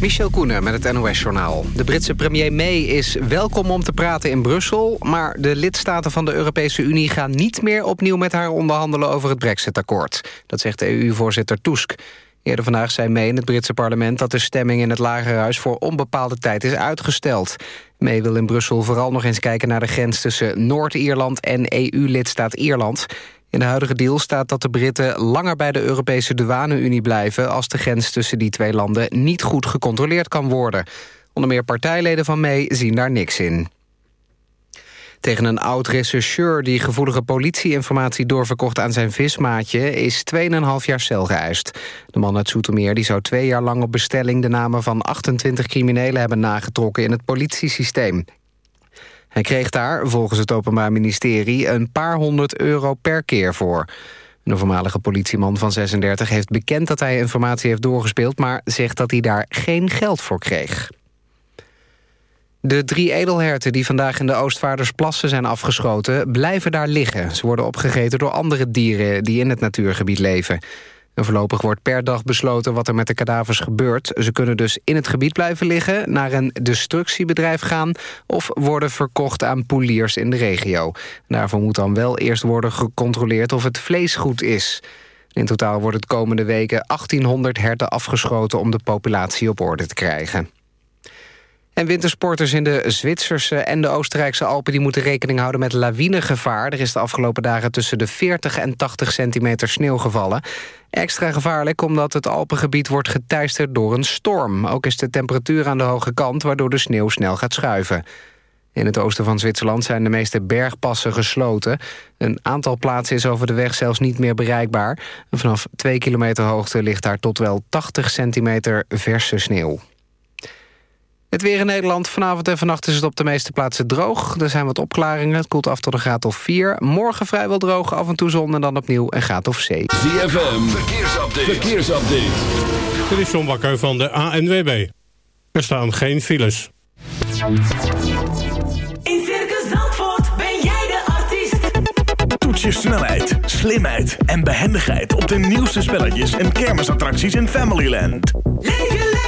Michel Koenen met het NOS-journaal. De Britse premier May is welkom om te praten in Brussel... maar de lidstaten van de Europese Unie gaan niet meer opnieuw met haar onderhandelen over het Brexit-akkoord. Dat zegt EU-voorzitter Tusk. Eerder vandaag zei May in het Britse parlement dat de stemming in het Lagerhuis voor onbepaalde tijd is uitgesteld. May wil in Brussel vooral nog eens kijken naar de grens tussen Noord-Ierland en EU-lidstaat Ierland... In de huidige deal staat dat de Britten langer bij de Europese douane-Unie blijven... als de grens tussen die twee landen niet goed gecontroleerd kan worden. Onder meer partijleden van May zien daar niks in. Tegen een oud-rechercheur die gevoelige politieinformatie doorverkocht aan zijn vismaatje is 2,5 jaar cel geëist. De man uit Soetermeer die zou twee jaar lang op bestelling de namen van 28 criminelen hebben nagetrokken in het politiesysteem. Hij kreeg daar, volgens het Openbaar Ministerie, een paar honderd euro per keer voor. Een voormalige politieman van 36 heeft bekend dat hij informatie heeft doorgespeeld... maar zegt dat hij daar geen geld voor kreeg. De drie edelherten die vandaag in de Oostvaardersplassen zijn afgeschoten... blijven daar liggen. Ze worden opgegeten door andere dieren die in het natuurgebied leven. Voorlopig wordt per dag besloten wat er met de kadavers gebeurt. Ze kunnen dus in het gebied blijven liggen, naar een destructiebedrijf gaan... of worden verkocht aan poeliers in de regio. Daarvoor moet dan wel eerst worden gecontroleerd of het vlees goed is. In totaal wordt het komende weken 1800 herten afgeschoten... om de populatie op orde te krijgen. En wintersporters in de Zwitserse en de Oostenrijkse Alpen... die moeten rekening houden met lawinegevaar. Er is de afgelopen dagen tussen de 40 en 80 centimeter sneeuw gevallen. Extra gevaarlijk omdat het Alpengebied wordt geteisterd door een storm. Ook is de temperatuur aan de hoge kant... waardoor de sneeuw snel gaat schuiven. In het oosten van Zwitserland zijn de meeste bergpassen gesloten. Een aantal plaatsen is over de weg zelfs niet meer bereikbaar. vanaf 2 kilometer hoogte ligt daar tot wel 80 centimeter verse sneeuw. Het weer in Nederland. Vanavond en vannacht is het op de meeste plaatsen droog. Er zijn wat opklaringen. Het koelt af tot een graad of 4. Morgen vrijwel droog, af en toe zon en dan opnieuw een graad of 7. ZFM, verkeersupdate. verkeersupdate. Dit is John Bakker van de ANWB. Er staan geen files. In Circus Zandvoort ben jij de artiest. Toets je snelheid, slimheid en behendigheid... op de nieuwste spelletjes en kermisattracties in Familyland. Leef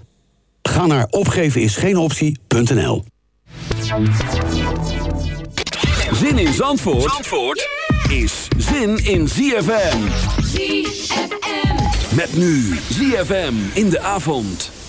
Ga naar opgevenisgeenoptie.nl Zin in Zandvoort, Zandvoort is zin in ZFM. ZFM. Met nu ZFM in de avond.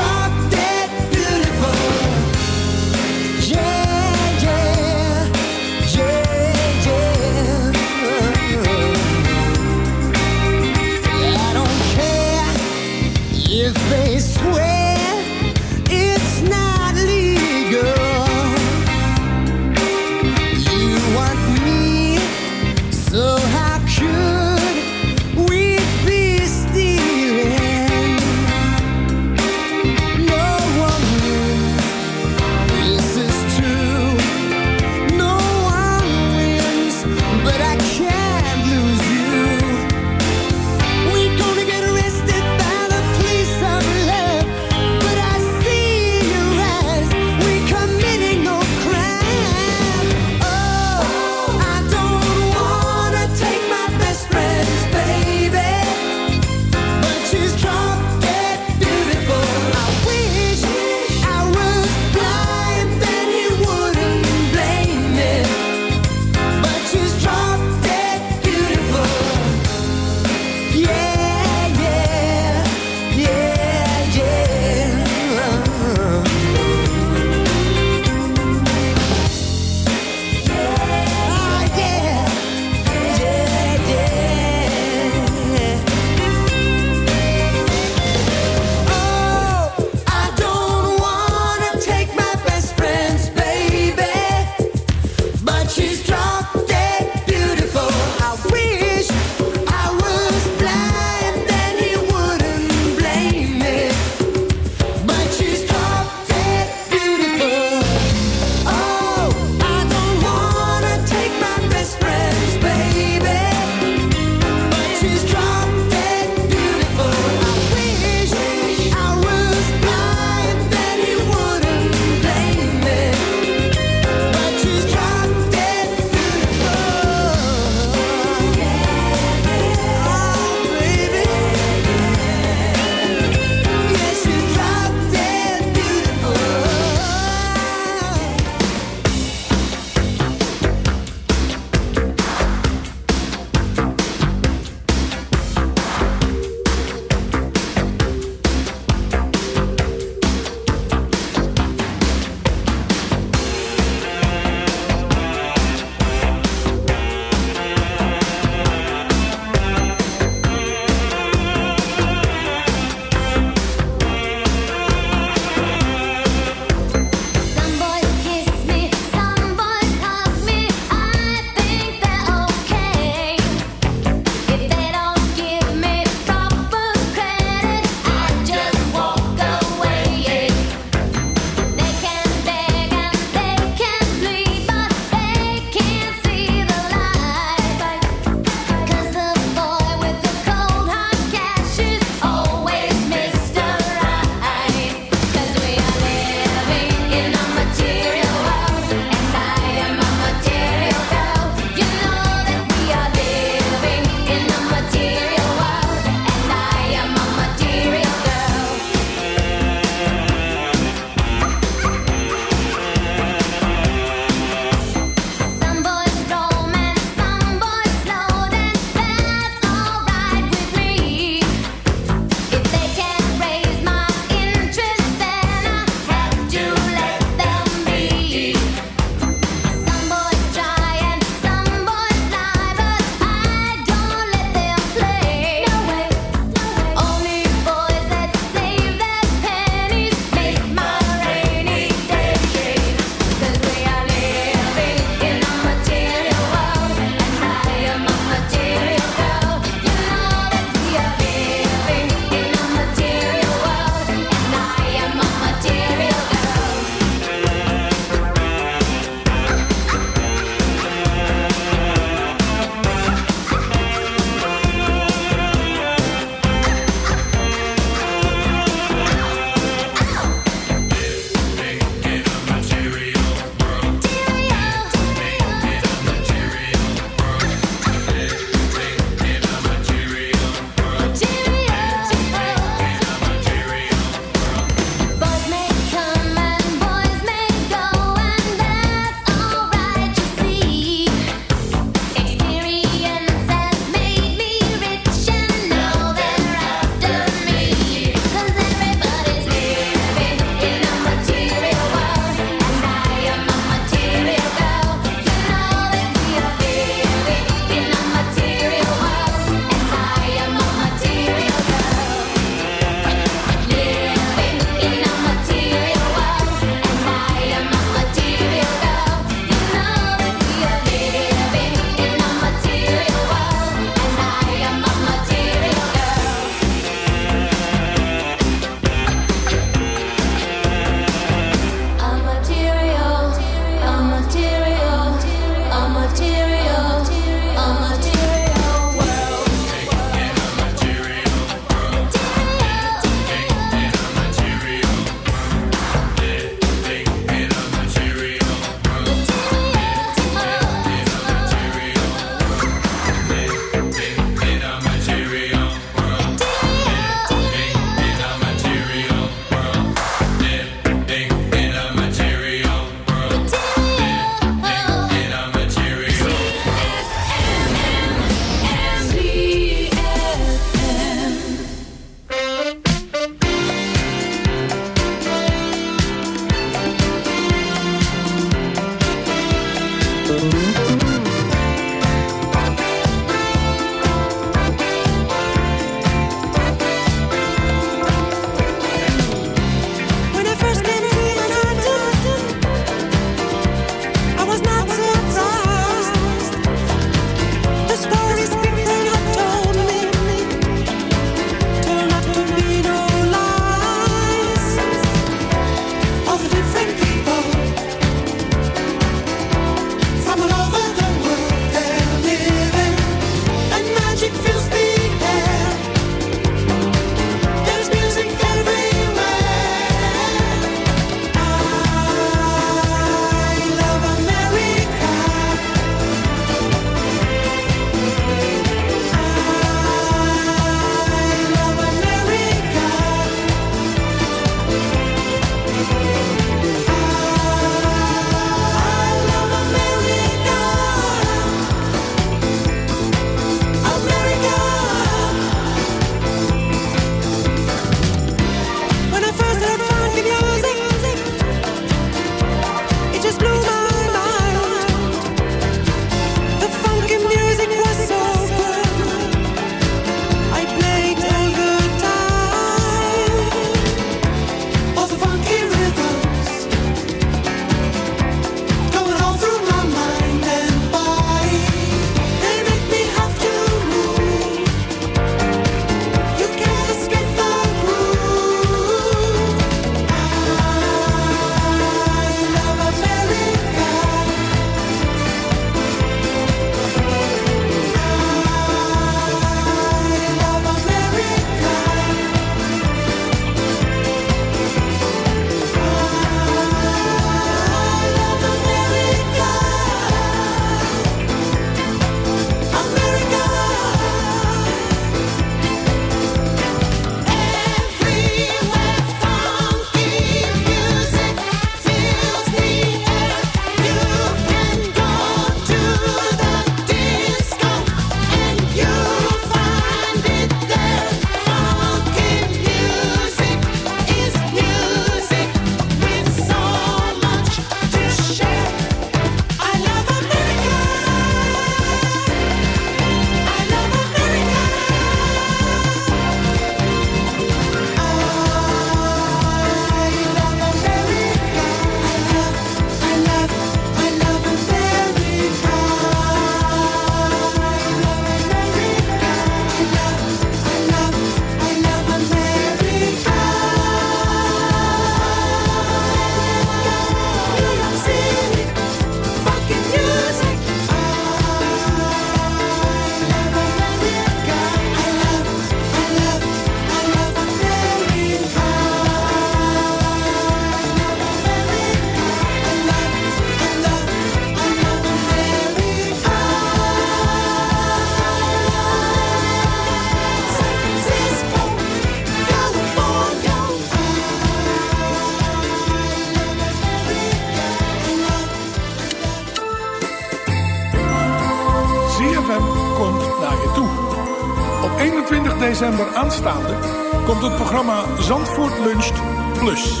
Het programma Zandvoort Luncht Plus.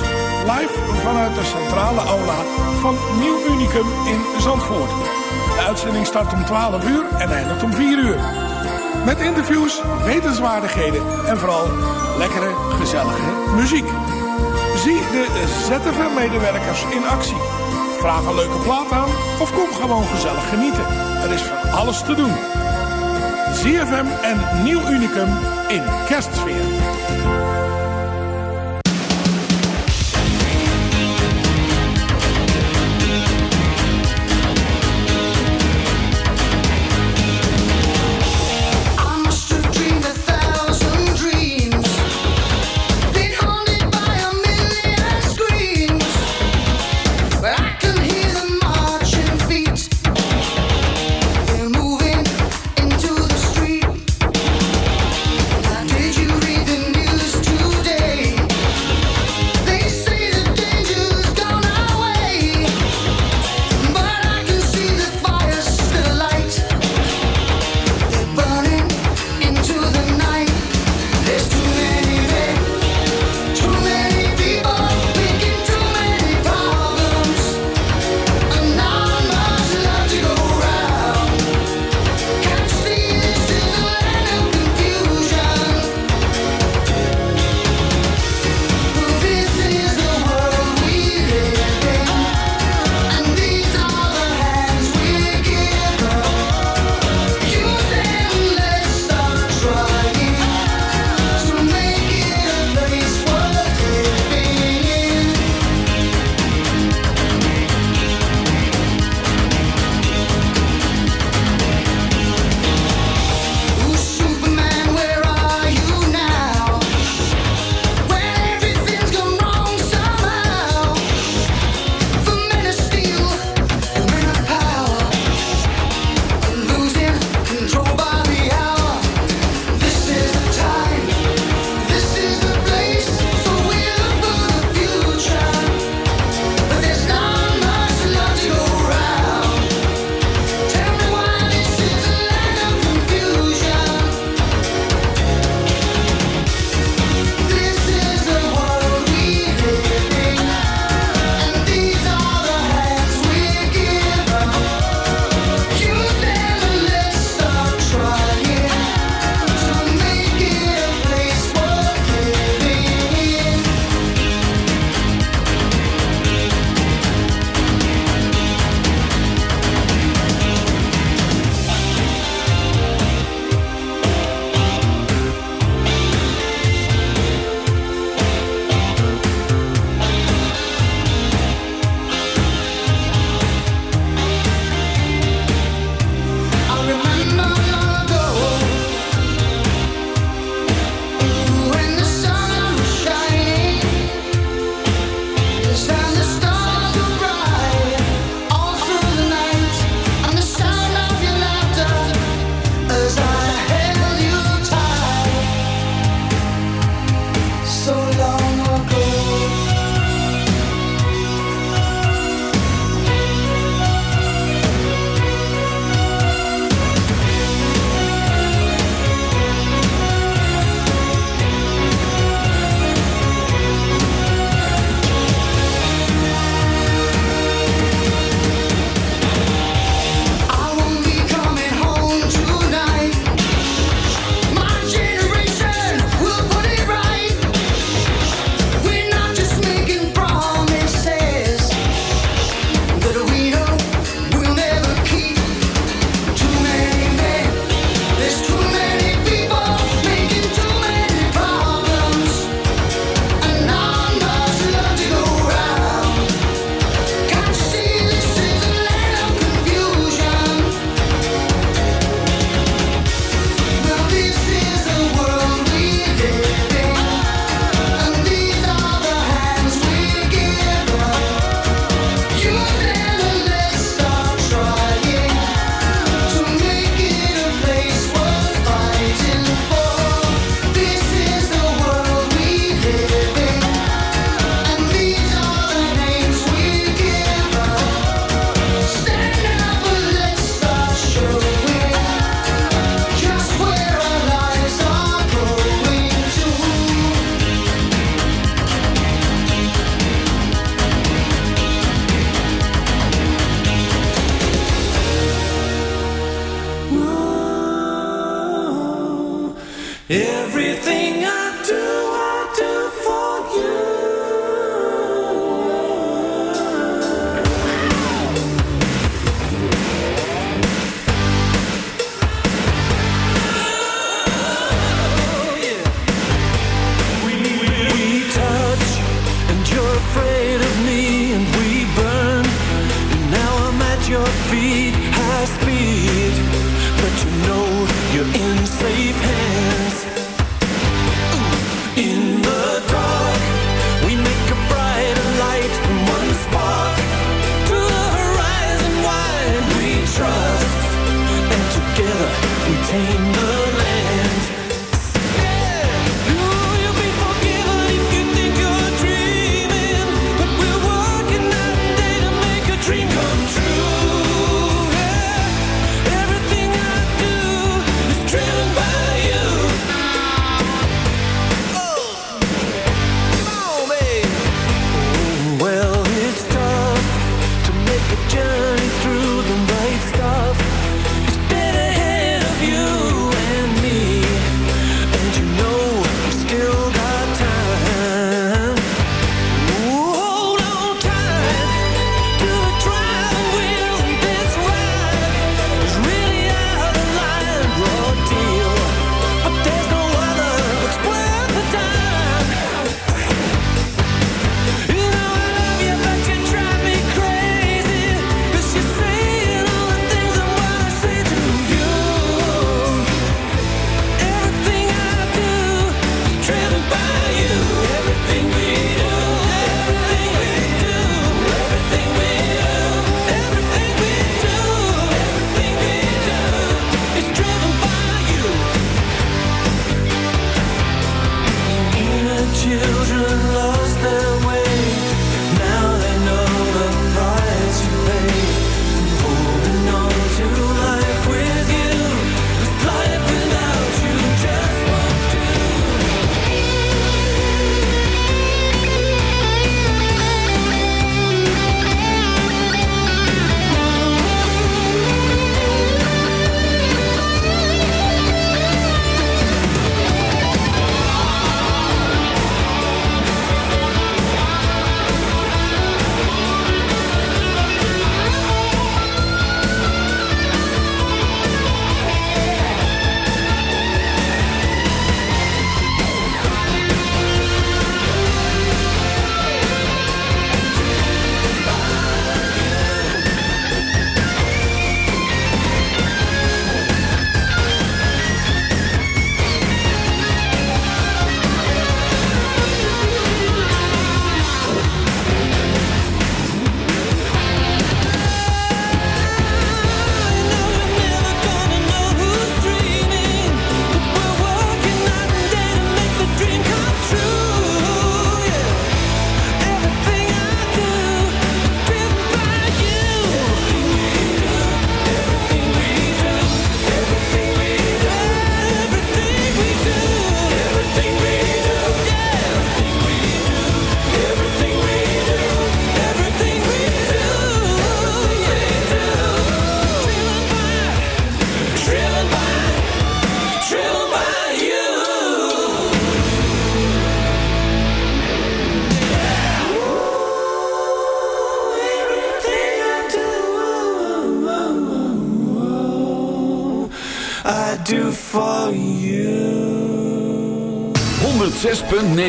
Live vanuit de centrale aula van Nieuw Unicum in Zandvoort. De uitzending start om 12 uur en eindigt om 4 uur. Met interviews, wetenswaardigheden en vooral lekkere, gezellige muziek. Zie de ZFM-medewerkers in actie. Vraag een leuke plaat aan of kom gewoon gezellig genieten. Er is van alles te doen. ZFM en Nieuw Unicum in kerstsfeer.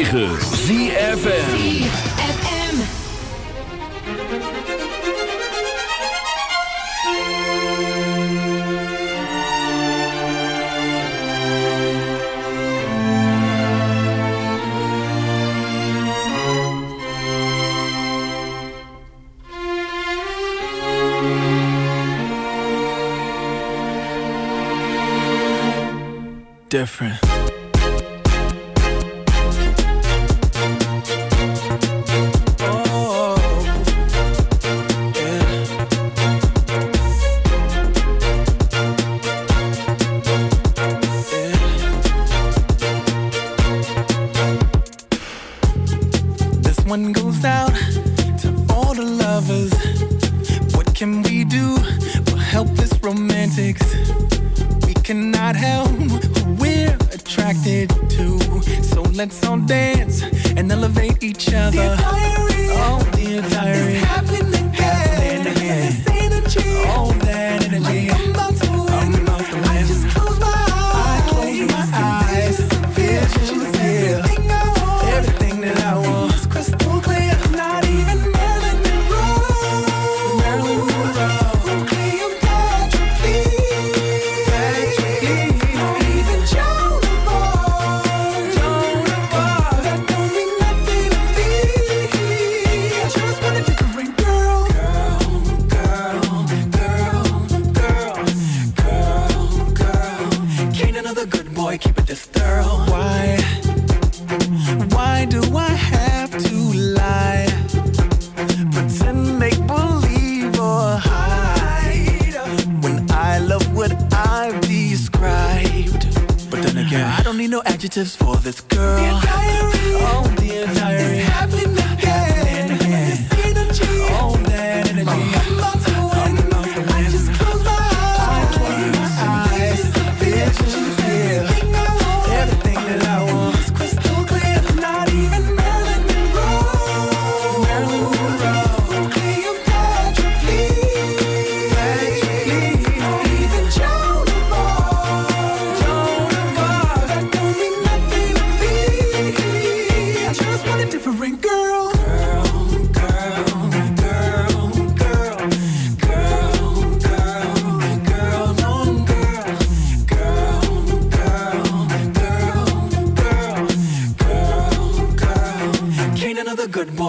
106.9 ZFM. Different.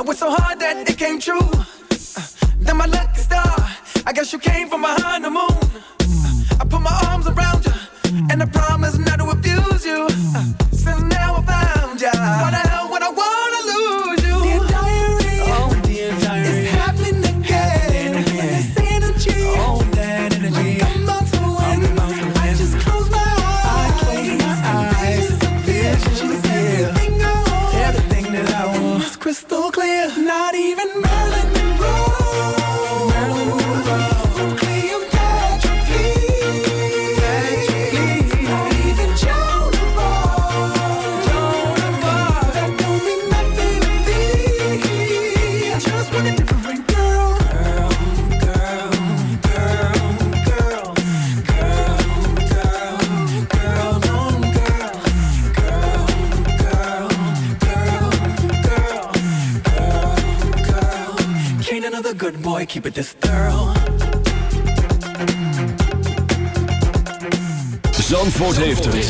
I was so hard that it came true. Uh, then my lucky star, I guess you came from behind the moon. Uh, I put my arms around you. beleefd het.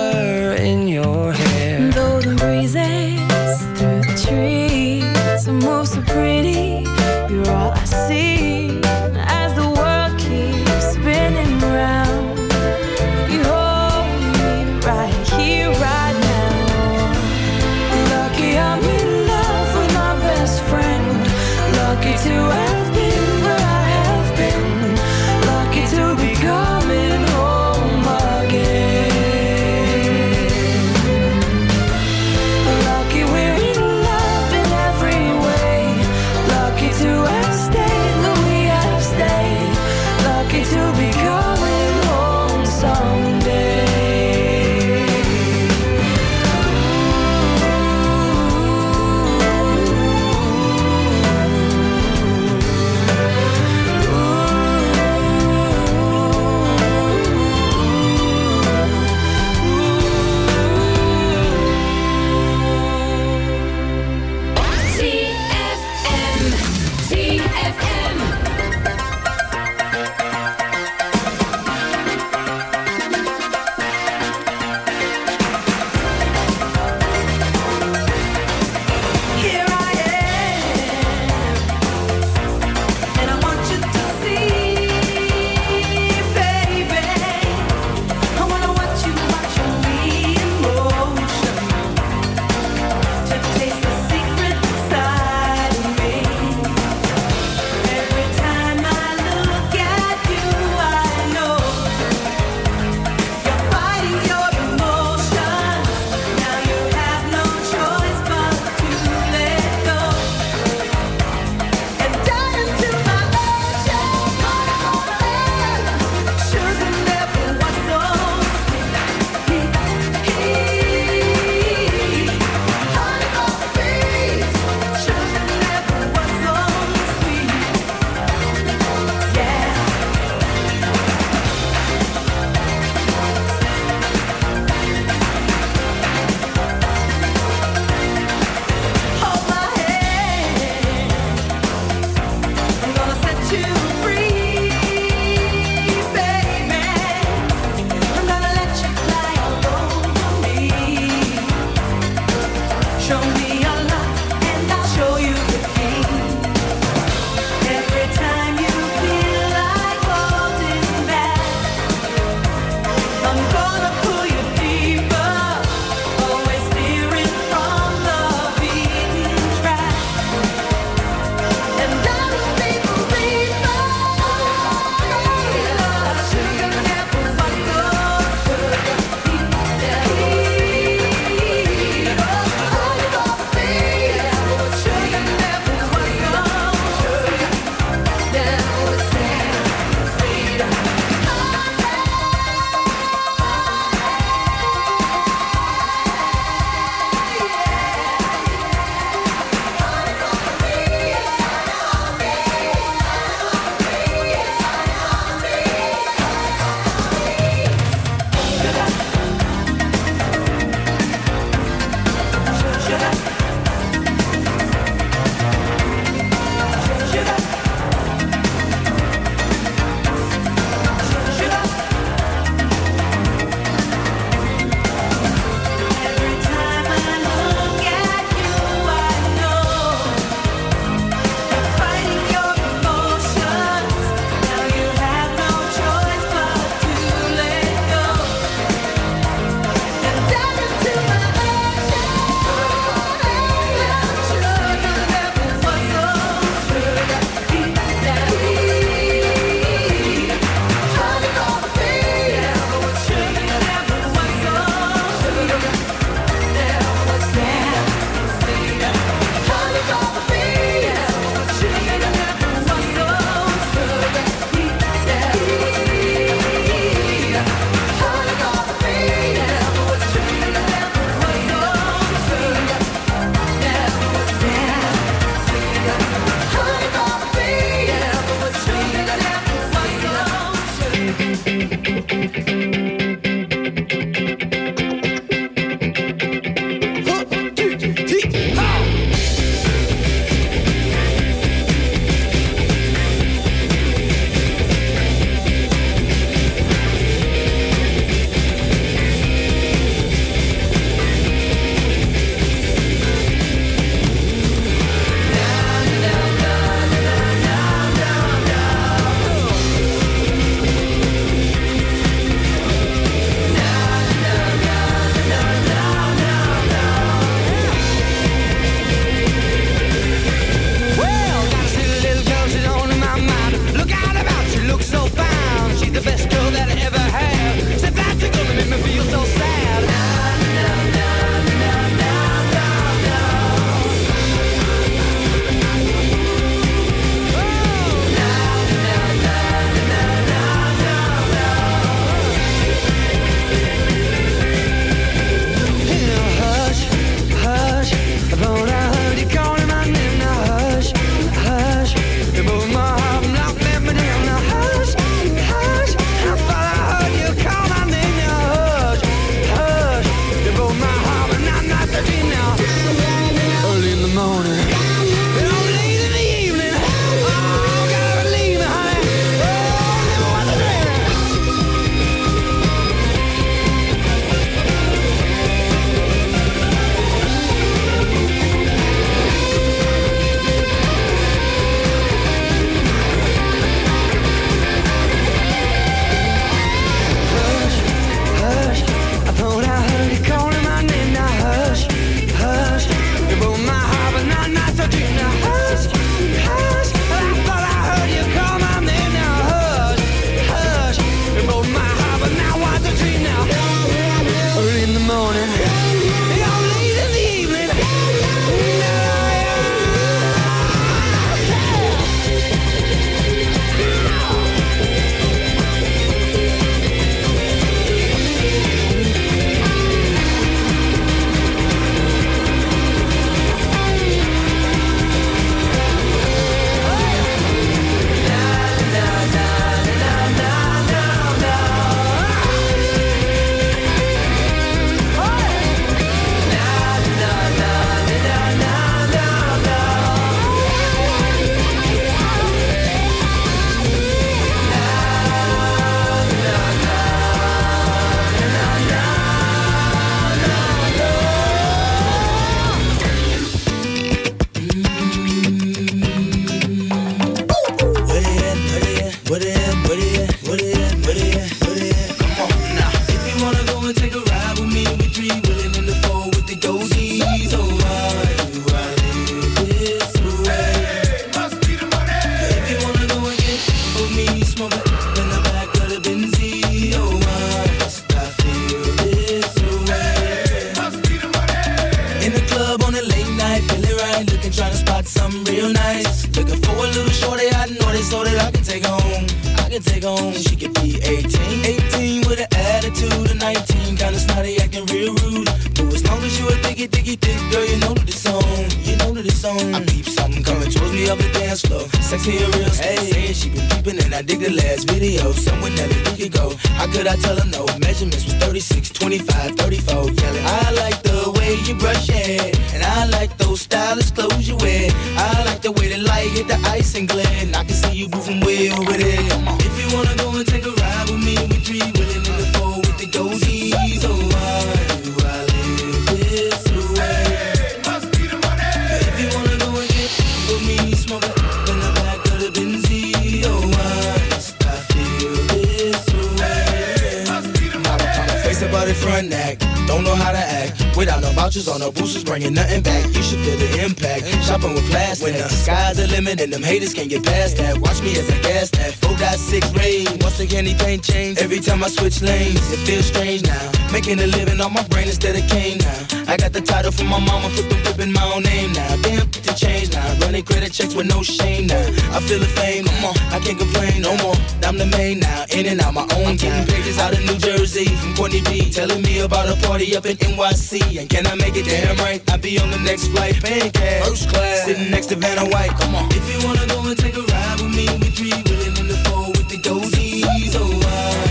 time I switch lanes, it feels strange now. Making a living on my brain instead of cane now. I got the title from my mama, put the whip in my own name now. Damn, the change now. Running credit checks with no shame now. I feel the fame, come on, I can't complain no more. I'm the main now, in and out my own game. Getting Pages out of New Jersey from Courtney B, telling me about a party up in NYC. And can I make it damn right? I'll be on the next flight, paying first class, sitting next to Vanna White. Come on, if you wanna go and take a ride with me, we three willing in the four with the dozies. Oh, wow.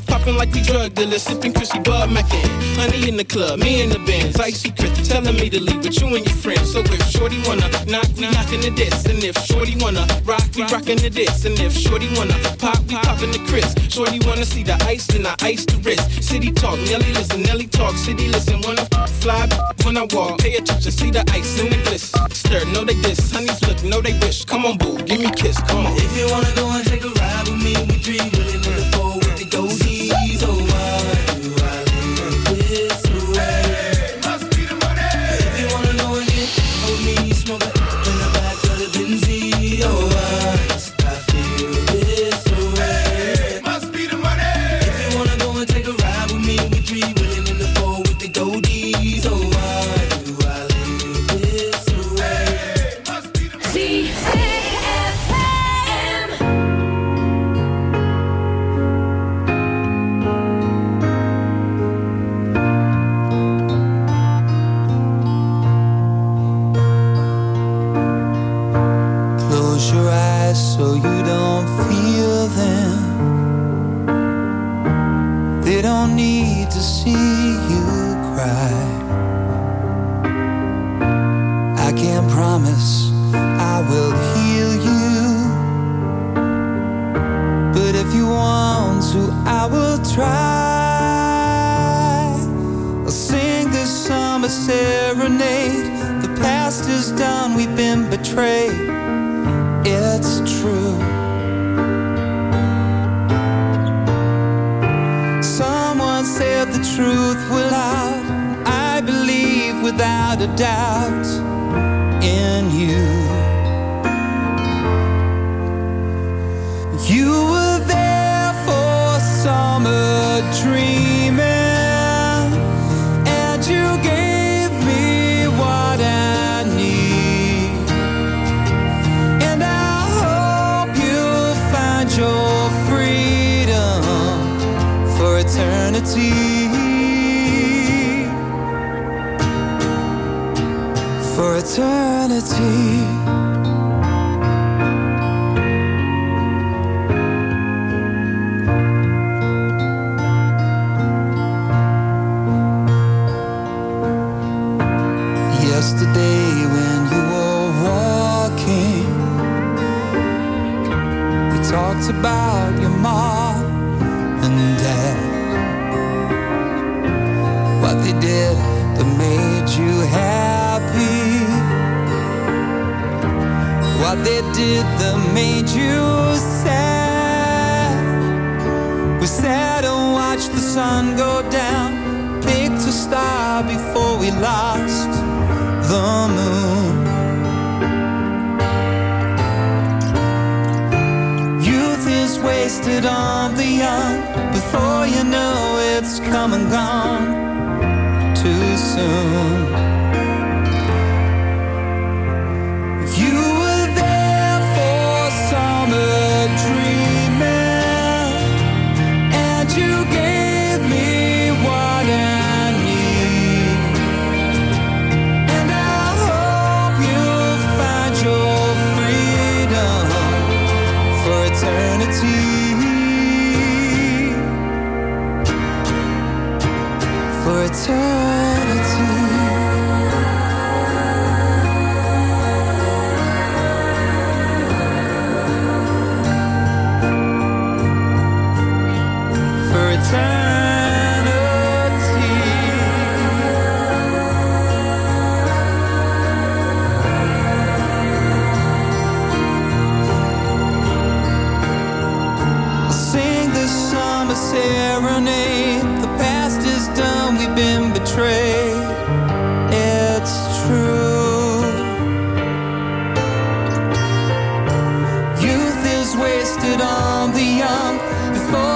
popping like we drug dealers, sipping Chrissy Bud Mackin. Honey in the club, me in the Benz, icy Chris telling me to leave with you and your friends. So if Shorty wanna knock, we knockin' the diss, and if Shorty wanna rock, we rockin' the diss, and if Shorty wanna pop, we poppin' the Chris. Shorty wanna see the ice, then I ice the wrist. City talk, Nelly listen, Nelly talk, city listen. When I fly, when I walk, pay attention, see the ice and the bliss. Stir, know they diss, honeys look, know they wish. Come on, boo, give me kiss, come on. If you wanna go and take a ride with me, we dream willing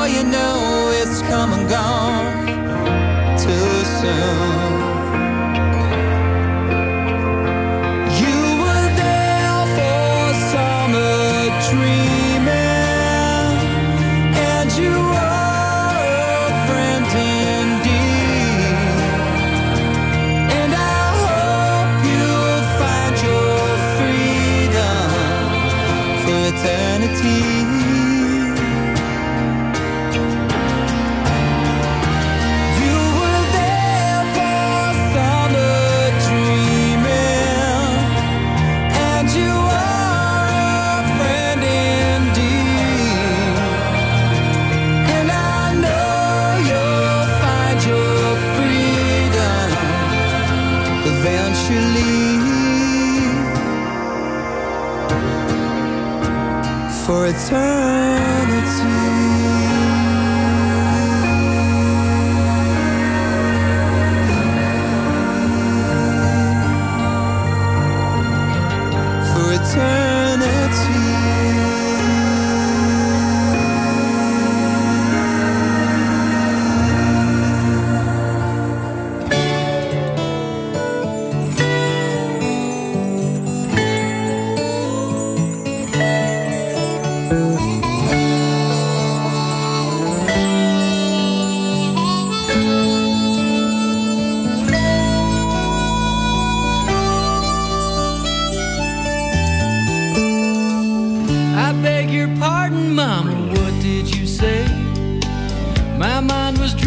you know it's come and gone return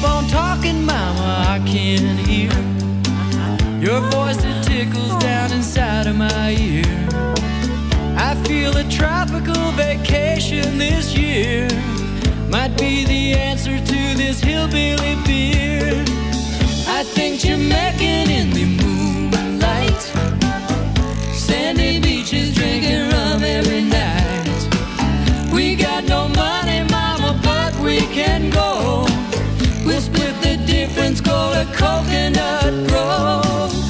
keep on talking, Mama, I can hear your voice that tickles down inside of my ear. I feel a tropical vacation this year might be the answer to this hillbilly beer. I think Jamaican in the moonlight, sandy beaches drinking rum every night. We got no money, Mama, but we can go difference called a coconut grove.